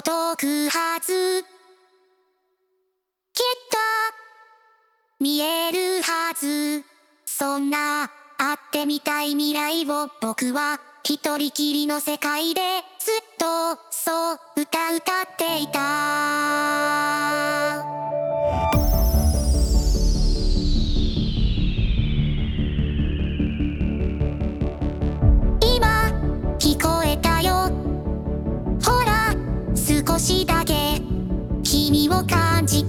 届くはず。きっと見えるはず。そんな会ってみたい未来を僕は一人きりの世界でずっとそう歌歌っていた。を感じ